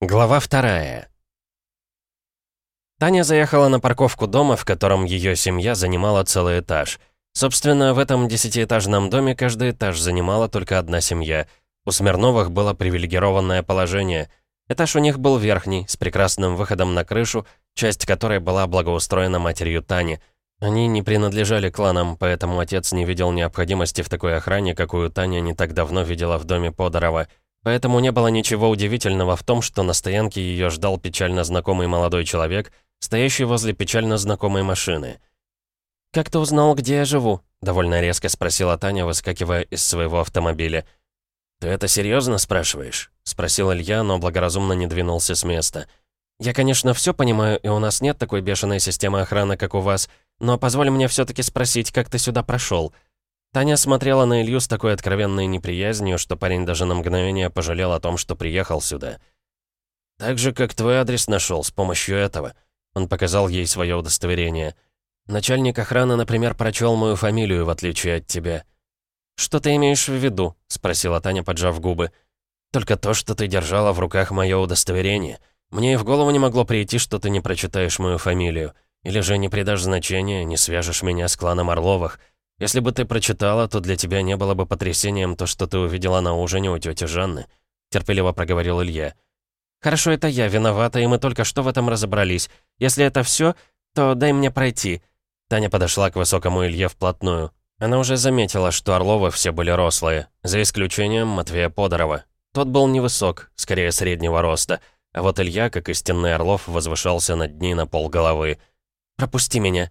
Глава вторая. Таня заехала на парковку дома, в котором ее семья занимала целый этаж. Собственно, в этом десятиэтажном доме каждый этаж занимала только одна семья. У Смирновых было привилегированное положение. Этаж у них был верхний, с прекрасным выходом на крышу, часть которой была благоустроена матерью Тани. Они не принадлежали кланам, поэтому отец не видел необходимости в такой охране, какую Таня не так давно видела в доме Подорова – Поэтому не было ничего удивительного в том, что на стоянке ее ждал печально знакомый молодой человек, стоящий возле печально знакомой машины. «Как ты узнал, где я живу?» — довольно резко спросила Таня, выскакивая из своего автомобиля. «Ты это серьезно спрашиваешь?» — спросил Илья, но благоразумно не двинулся с места. «Я, конечно, все понимаю, и у нас нет такой бешеной системы охраны, как у вас, но позволь мне все таки спросить, как ты сюда прошел. Таня смотрела на Илью с такой откровенной неприязнью, что парень даже на мгновение пожалел о том, что приехал сюда. «Так же, как твой адрес нашел с помощью этого». Он показал ей свое удостоверение. «Начальник охраны, например, прочел мою фамилию, в отличие от тебя». «Что ты имеешь в виду?» — спросила Таня, поджав губы. «Только то, что ты держала в руках мое удостоверение. Мне и в голову не могло прийти, что ты не прочитаешь мою фамилию. Или же не придашь значения, не свяжешь меня с кланом Орловых». Если бы ты прочитала, то для тебя не было бы потрясением то, что ты увидела на ужине у тети Жанны», — терпеливо проговорил Илья. «Хорошо, это я виновата, и мы только что в этом разобрались. Если это все, то дай мне пройти». Таня подошла к высокому Илье вплотную. Она уже заметила, что Орловы все были рослые, за исключением Матвея Подорова. Тот был невысок, скорее среднего роста, а вот Илья, как истинный Орлов, возвышался над ней на полголовы. «Пропусти меня».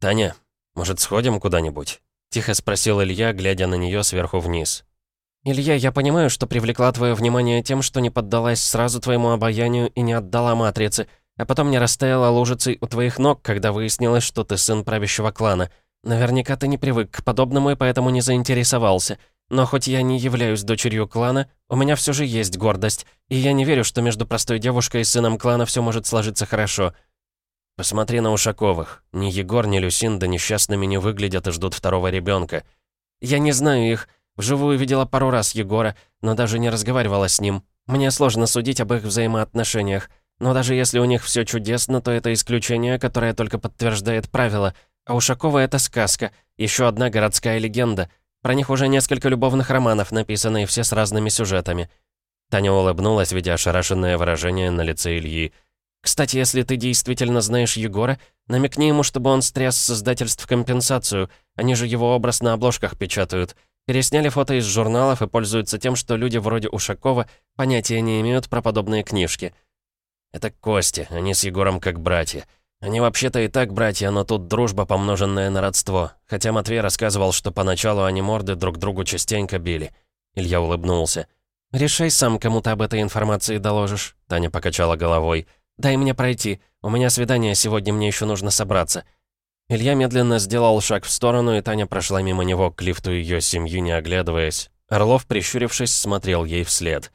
«Таня, «Может, сходим куда-нибудь?» — тихо спросил Илья, глядя на нее сверху вниз. «Илья, я понимаю, что привлекла твое внимание тем, что не поддалась сразу твоему обаянию и не отдала матрице, а потом не растаяла лужицей у твоих ног, когда выяснилось, что ты сын правящего клана. Наверняка ты не привык к подобному и поэтому не заинтересовался. Но хоть я не являюсь дочерью клана, у меня все же есть гордость, и я не верю, что между простой девушкой и сыном клана все может сложиться хорошо. Посмотри на Ушаковых. Ни Егор, ни Люсинда несчастными не выглядят и ждут второго ребенка. Я не знаю их. Вживую видела пару раз Егора, но даже не разговаривала с ним. Мне сложно судить об их взаимоотношениях. Но даже если у них все чудесно, то это исключение, которое только подтверждает правило. А Ушакова — это сказка. Еще одна городская легенда. Про них уже несколько любовных романов написаны, и все с разными сюжетами. Таня улыбнулась, видя ошарашенное выражение на лице Ильи. Кстати, если ты действительно знаешь Егора, намекни ему, чтобы он стряс с издательств компенсацию. Они же его образ на обложках печатают. Пересняли фото из журналов и пользуются тем, что люди вроде Ушакова понятия не имеют про подобные книжки. Это Кости, они с Егором как братья. Они вообще-то и так братья, но тут дружба, помноженная на родство. Хотя Матвей рассказывал, что поначалу они морды друг другу частенько били. Илья улыбнулся. «Решай сам, кому ты об этой информации доложишь», — Таня покачала головой. «Дай мне пройти. У меня свидание сегодня, мне еще нужно собраться». Илья медленно сделал шаг в сторону, и Таня прошла мимо него к лифту ее семьи, не оглядываясь. Орлов, прищурившись, смотрел ей вслед.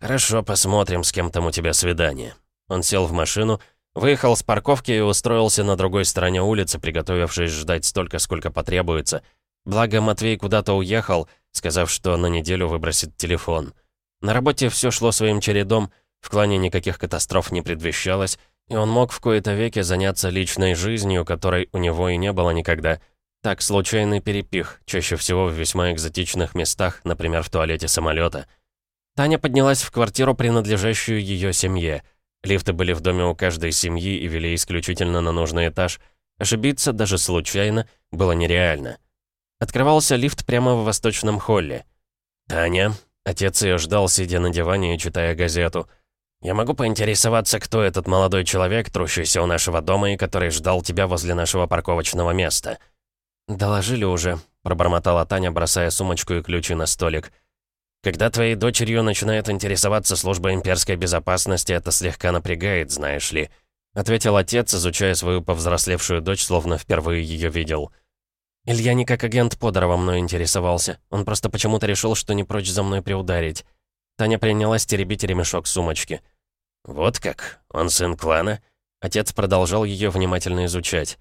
«Хорошо, посмотрим, с кем там у тебя свидание». Он сел в машину, выехал с парковки и устроился на другой стороне улицы, приготовившись ждать столько, сколько потребуется. Благо, Матвей куда-то уехал, сказав, что на неделю выбросит телефон. На работе все шло своим чередом, в клане никаких катастроф не предвещалось, и он мог в кои-то веки заняться личной жизнью, которой у него и не было никогда. Так, случайный перепих, чаще всего в весьма экзотичных местах, например, в туалете самолета. Таня поднялась в квартиру, принадлежащую ее семье. Лифты были в доме у каждой семьи и вели исключительно на нужный этаж. Ошибиться, даже случайно, было нереально. Открывался лифт прямо в восточном холле. «Таня», отец ее ждал, сидя на диване и читая газету – «Я могу поинтересоваться, кто этот молодой человек, трущийся у нашего дома и который ждал тебя возле нашего парковочного места?» «Доложили уже», — пробормотала Таня, бросая сумочку и ключи на столик. «Когда твоей дочерью начинает интересоваться служба имперской безопасности, это слегка напрягает, знаешь ли», — ответил отец, изучая свою повзрослевшую дочь, словно впервые ее видел. «Илья не как агент Подорова мной интересовался. Он просто почему-то решил, что не прочь за мной приударить». Таня принялась теребить ремешок сумочки. «Вот как? Он сын клана?» Отец продолжал ее внимательно изучать.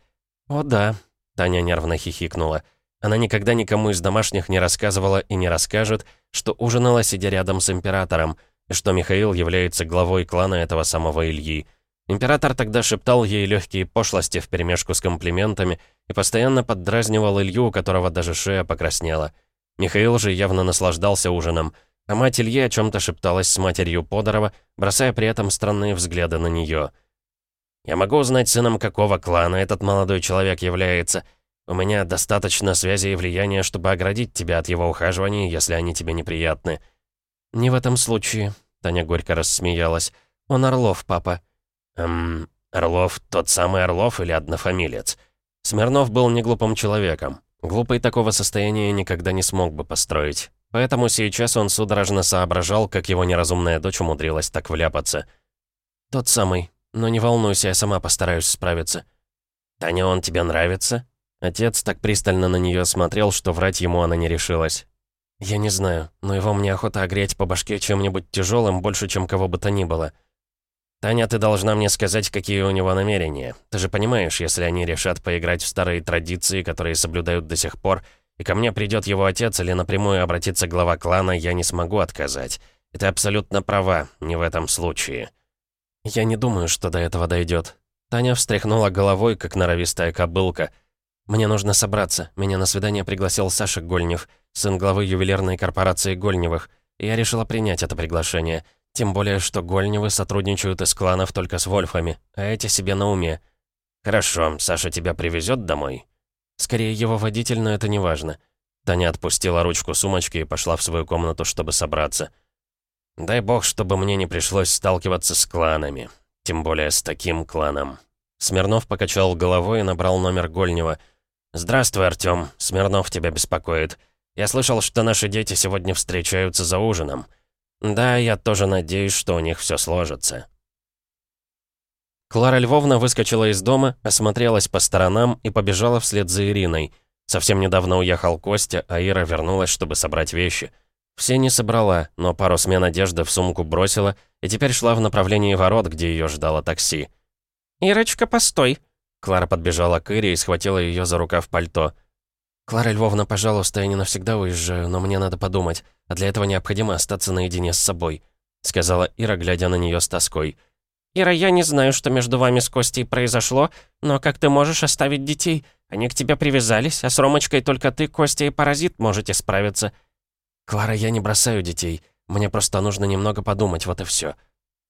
«О да», — Таня нервно хихикнула. Она никогда никому из домашних не рассказывала и не расскажет, что ужинала, сидя рядом с императором, и что Михаил является главой клана этого самого Ильи. Император тогда шептал ей легкие пошлости вперемешку с комплиментами и постоянно поддразнивал Илью, у которого даже шея покраснела. Михаил же явно наслаждался ужином, а мать Ильи о чем-то шепталась с матерью Подорова, бросая при этом странные взгляды на нее. «Я могу узнать, сыном какого клана этот молодой человек является. У меня достаточно связи и влияния, чтобы оградить тебя от его ухаживаний, если они тебе неприятны». «Не в этом случае», — Таня горько рассмеялась. «Он Орлов, папа». «Эм, Орлов тот самый Орлов или однофамилец?» Смирнов был неглупым человеком. Глупый такого состояния никогда не смог бы построить. Поэтому сейчас он судорожно соображал, как его неразумная дочь умудрилась так вляпаться. «Тот самый. Но не волнуйся, я сама постараюсь справиться». «Таня, он тебе нравится?» Отец так пристально на нее смотрел, что врать ему она не решилась. «Я не знаю, но его мне охота огреть по башке чем-нибудь тяжелым больше, чем кого бы то ни было». «Таня, ты должна мне сказать, какие у него намерения. Ты же понимаешь, если они решат поиграть в старые традиции, которые соблюдают до сих пор, и ко мне придет его отец или напрямую обратится глава клана, я не смогу отказать. Ты абсолютно права, не в этом случае». «Я не думаю, что до этого дойдет. Таня встряхнула головой, как норовистая кобылка. «Мне нужно собраться. Меня на свидание пригласил Саша Гольнев, сын главы ювелирной корпорации Гольневых. И я решила принять это приглашение». Тем более, что Гольневы сотрудничают из кланов только с Вольфами, а эти себе на уме. «Хорошо, Саша тебя привезет домой?» «Скорее его водитель, но это не важно». Таня отпустила ручку сумочки и пошла в свою комнату, чтобы собраться. «Дай бог, чтобы мне не пришлось сталкиваться с кланами. Тем более с таким кланом». Смирнов покачал головой и набрал номер Гольнева. «Здравствуй, Артём. Смирнов тебя беспокоит. Я слышал, что наши дети сегодня встречаются за ужином». Да, я тоже надеюсь, что у них все сложится. Клара Львовна выскочила из дома, осмотрелась по сторонам и побежала вслед за Ириной. Совсем недавно уехал Костя, а Ира вернулась, чтобы собрать вещи. Все не собрала, но пару смен одежды в сумку бросила и теперь шла в направлении ворот, где ее ждало такси. «Ирочка, постой!» Клара подбежала к Ире и схватила ее за рукав пальто. «Клара Львовна, пожалуйста, я не навсегда уезжаю, но мне надо подумать, а для этого необходимо остаться наедине с собой», сказала Ира, глядя на нее с тоской. «Ира, я не знаю, что между вами с Костей произошло, но как ты можешь оставить детей? Они к тебе привязались, а с Ромочкой только ты, Костя и Паразит можете справиться». «Клара, я не бросаю детей. Мне просто нужно немного подумать, вот и все.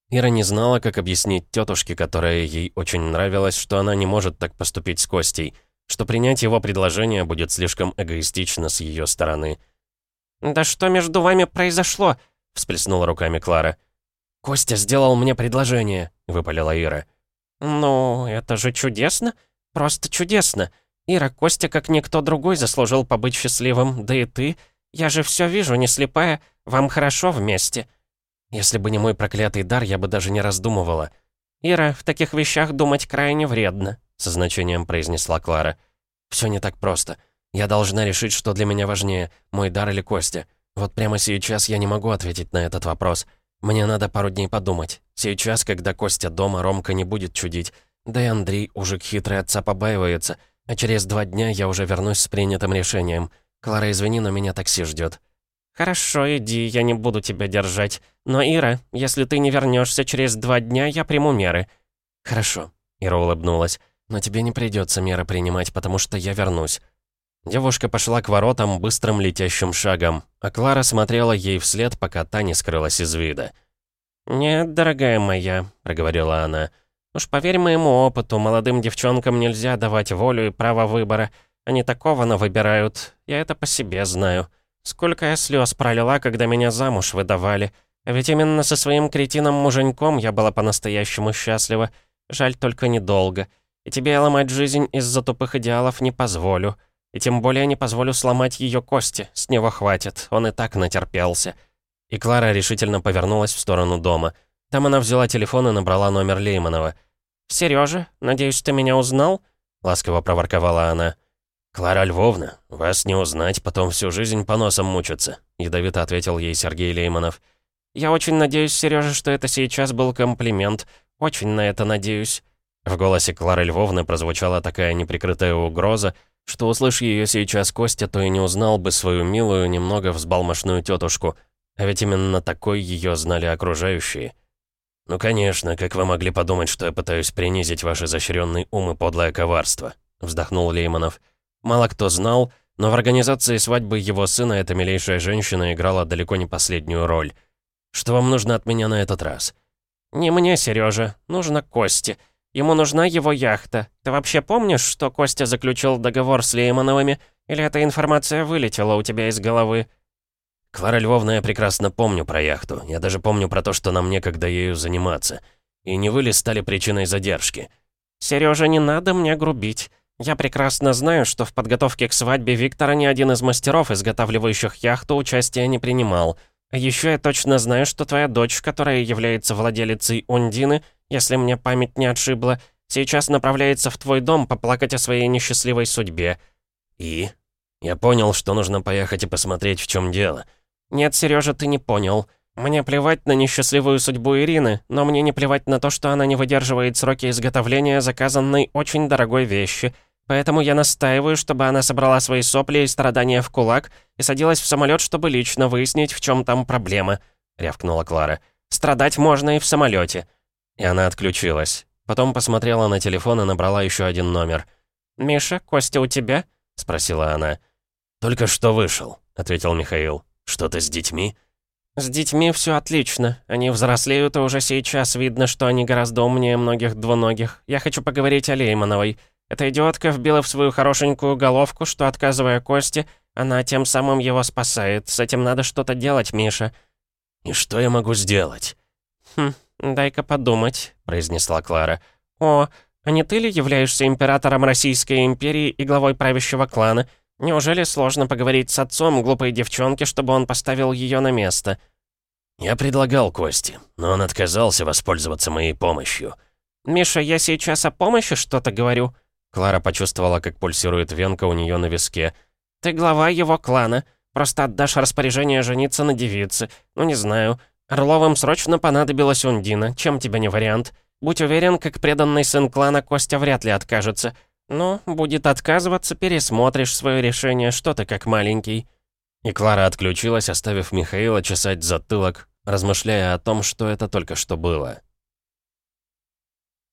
Ира не знала, как объяснить тетушке, которая ей очень нравилась, что она не может так поступить с Костей что принять его предложение будет слишком эгоистично с ее стороны. «Да что между вами произошло?» — всплеснула руками Клара. «Костя сделал мне предложение», — выпалила Ира. «Ну, это же чудесно. Просто чудесно. Ира, Костя, как никто другой, заслужил побыть счастливым, да и ты. Я же все вижу, не слепая. Вам хорошо вместе». «Если бы не мой проклятый дар, я бы даже не раздумывала». «Ира, в таких вещах думать крайне вредно», со значением произнесла Клара. «Все не так просто. Я должна решить, что для меня важнее, мой дар или Костя. Вот прямо сейчас я не могу ответить на этот вопрос. Мне надо пару дней подумать. Сейчас, когда Костя дома, Ромка не будет чудить. Да и Андрей, уже хитрый отца, побаивается. А через два дня я уже вернусь с принятым решением. Клара, извини, но меня такси ждет. «Хорошо, иди, я не буду тебя держать. Но, Ира, если ты не вернешься через два дня, я приму меры». «Хорошо», — Ира улыбнулась. Но тебе не придется меры принимать, потому что я вернусь». Девушка пошла к воротам быстрым летящим шагом, а Клара смотрела ей вслед, пока та не скрылась из вида. «Нет, дорогая моя», — проговорила она, — «уж поверь моему опыту, молодым девчонкам нельзя давать волю и право выбора. Они такого на выбирают, я это по себе знаю. Сколько я слез пролила, когда меня замуж выдавали. А ведь именно со своим кретином-муженьком я была по-настоящему счастлива. Жаль только недолго. И тебе ломать жизнь из-за тупых идеалов не позволю. И тем более не позволю сломать ее кости. С него хватит, он и так натерпелся». И Клара решительно повернулась в сторону дома. Там она взяла телефон и набрала номер Лейманова. «Серёжа, надеюсь, ты меня узнал?» — ласково проворковала она. «Клара Львовна, вас не узнать, потом всю жизнь по носам мучиться», — ядовито ответил ей Сергей Лейманов. «Я очень надеюсь, Серёжа, что это сейчас был комплимент. Очень на это надеюсь». В голосе Клары Львовны прозвучала такая неприкрытая угроза, что услышь ее сейчас Костя, то и не узнал бы свою милую, немного взбалмошную тетушку. А ведь именно такой ее знали окружающие. «Ну, конечно, как вы могли подумать, что я пытаюсь принизить ваш изощренный ум и подлое коварство?» — вздохнул Лейманов. Мало кто знал, но в организации свадьбы его сына эта милейшая женщина играла далеко не последнюю роль. «Что вам нужно от меня на этот раз?» «Не мне, Сережа, нужно Косте. Ему нужна его яхта. Ты вообще помнишь, что Костя заключил договор с Леймановыми? Или эта информация вылетела у тебя из головы?» «Клара Львовна, я прекрасно помню про яхту. Я даже помню про то, что нам некогда ею заниматься. И не вы ли стали причиной задержки?» «Сережа, не надо мне грубить. Я прекрасно знаю, что в подготовке к свадьбе Виктора ни один из мастеров, изготавливающих яхту, участия не принимал. А еще я точно знаю, что твоя дочь, которая является владелицей Ундины, если мне память не отшибла, сейчас направляется в твой дом поплакать о своей несчастливой судьбе». «И?» «Я понял, что нужно поехать и посмотреть, в чем дело». «Нет, Сережа, ты не понял. Мне плевать на несчастливую судьбу Ирины, но мне не плевать на то, что она не выдерживает сроки изготовления заказанной очень дорогой вещи. Поэтому я настаиваю, чтобы она собрала свои сопли и страдания в кулак и садилась в самолет, чтобы лично выяснить, в чем там проблема», — рявкнула Клара. «Страдать можно и в самолете. И она отключилась. Потом посмотрела на телефон и набрала еще один номер. «Миша, Костя у тебя?» — спросила она. «Только что вышел», — ответил Михаил. «Что-то с детьми?» «С детьми все отлично. Они взрослеют, и уже сейчас видно, что они гораздо умнее многих двуногих. Я хочу поговорить о Леймановой. Эта идиотка вбила в свою хорошенькую головку, что, отказывая Косте, она тем самым его спасает. С этим надо что-то делать, Миша». «И что я могу сделать?» «Хм, дай-ка подумать», — произнесла Клара. «О, а не ты ли являешься императором Российской империи и главой правящего клана?» Неужели сложно поговорить с отцом глупой девчонки, чтобы он поставил ее на место? Я предлагал Кости, но он отказался воспользоваться моей помощью. «Миша, я сейчас о помощи что-то говорю?» Клара почувствовала, как пульсирует венка у нее на виске. «Ты глава его клана. Просто отдашь распоряжение жениться на девице. Ну, не знаю. Орловым срочно понадобилась Ундина. Чем тебе не вариант? Будь уверен, как преданный сын клана Костя вряд ли откажется. «Ну, будет отказываться, пересмотришь свое решение, что ты как маленький». И Клара отключилась, оставив Михаила чесать затылок, размышляя о том, что это только что было.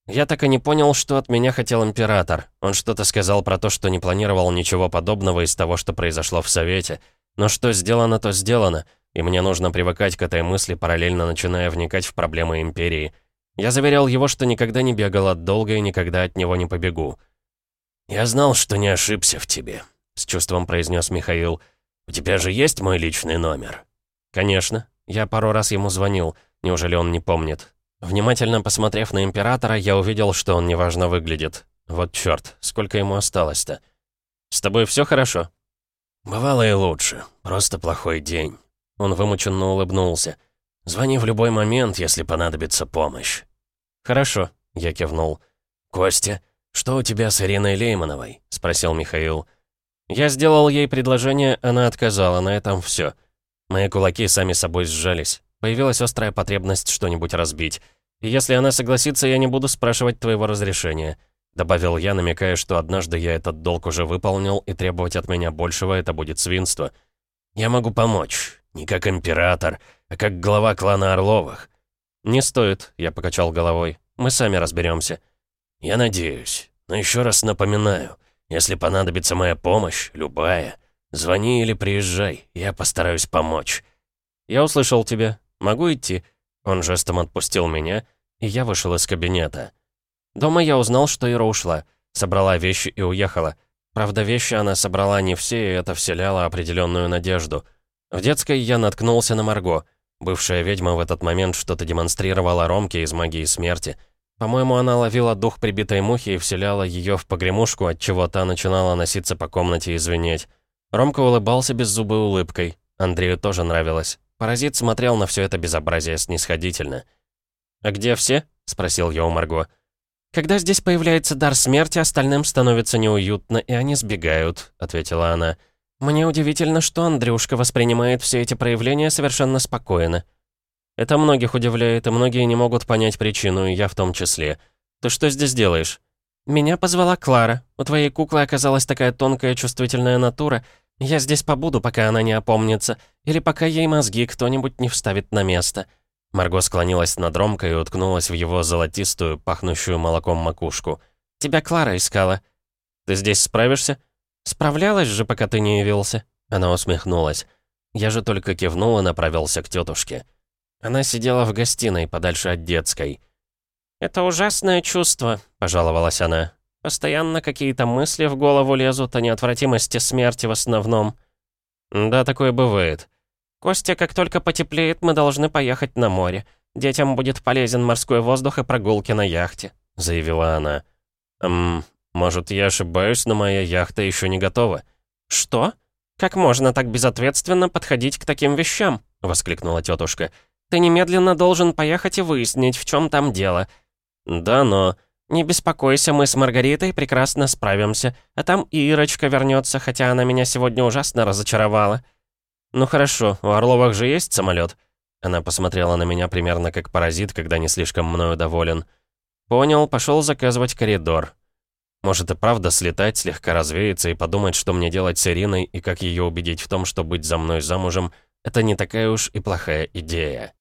Я так и не понял, что от меня хотел император. Он что-то сказал про то, что не планировал ничего подобного из того, что произошло в Совете. Но что сделано, то сделано, и мне нужно привыкать к этой мысли, параллельно начиная вникать в проблемы Империи. Я заверял его, что никогда не бегал от долга и никогда от него не побегу. «Я знал, что не ошибся в тебе», — с чувством произнес Михаил. «У тебя же есть мой личный номер?» «Конечно. Я пару раз ему звонил. Неужели он не помнит?» Внимательно посмотрев на Императора, я увидел, что он неважно выглядит. Вот чёрт, сколько ему осталось-то? «С тобой всё хорошо?» «Бывало и лучше. Просто плохой день». Он вымученно улыбнулся. «Звони в любой момент, если понадобится помощь». «Хорошо», — я кивнул. «Костя, «Что у тебя с Ириной Леймановой?» — спросил Михаил. Я сделал ей предложение, она отказала, на этом все. Мои кулаки сами собой сжались. Появилась острая потребность что-нибудь разбить. И если она согласится, я не буду спрашивать твоего разрешения. Добавил я, намекая, что однажды я этот долг уже выполнил, и требовать от меня большего это будет свинство. Я могу помочь. Не как император, а как глава клана Орловых. «Не стоит», — я покачал головой. «Мы сами разберемся. «Я надеюсь. Но еще раз напоминаю, если понадобится моя помощь, любая, звони или приезжай, я постараюсь помочь». «Я услышал тебя. Могу идти?» Он жестом отпустил меня, и я вышел из кабинета. Дома я узнал, что Ира ушла. Собрала вещи и уехала. Правда, вещи она собрала не все, и это вселяло определенную надежду. В детской я наткнулся на Марго. Бывшая ведьма в этот момент что-то демонстрировала Ромке из магии смерти — по-моему, она ловила дух прибитой мухи и вселяла ее в погремушку, отчего та начинала носиться по комнате и звенеть. Ромка улыбался беззубой улыбкой. Андрею тоже нравилось. Паразит смотрел на все это безобразие снисходительно. «А где все?» — спросил я у Марго. «Когда здесь появляется дар смерти, остальным становится неуютно, и они сбегают», — ответила она. «Мне удивительно, что Андрюшка воспринимает все эти проявления совершенно спокойно». Это многих удивляет, и многие не могут понять причину, и я в том числе. Ты что здесь делаешь? Меня позвала Клара. У твоей куклы оказалась такая тонкая чувствительная натура. Я здесь побуду, пока она не опомнится, или пока ей мозги кто-нибудь не вставит на место». Марго склонилась над Ромкой и уткнулась в его золотистую, пахнущую молоком макушку. «Тебя Клара искала». «Ты здесь справишься?» «Справлялась же, пока ты не явился». Она усмехнулась. Я же только кивнул и направился к тетушке. Она сидела в гостиной, подальше от детской. «Это ужасное чувство», — пожаловалась она. «Постоянно какие-то мысли в голову лезут о неотвратимости смерти в основном». «Да, такое бывает». «Костя, как только потеплеет, мы должны поехать на море. Детям будет полезен морской воздух и прогулки на яхте», — заявила она. «Эм, может, я ошибаюсь, но моя яхта еще не готова». «Что? Как можно так безответственно подходить к таким вещам?» — воскликнула тетушка. «Ты немедленно должен поехать и выяснить, в чем там дело». «Да, но...» «Не беспокойся, мы с Маргаритой прекрасно справимся. А там и Ирочка вернется, хотя она меня сегодня ужасно разочаровала». «Ну хорошо, у Орловых же есть самолет. Она посмотрела на меня примерно как паразит, когда не слишком мною доволен. «Понял, пошел заказывать коридор». Может и правда слетать, слегка развеяться и подумать, что мне делать с Ириной и как ее убедить в том, что быть за мной замужем — это не такая уж и плохая идея.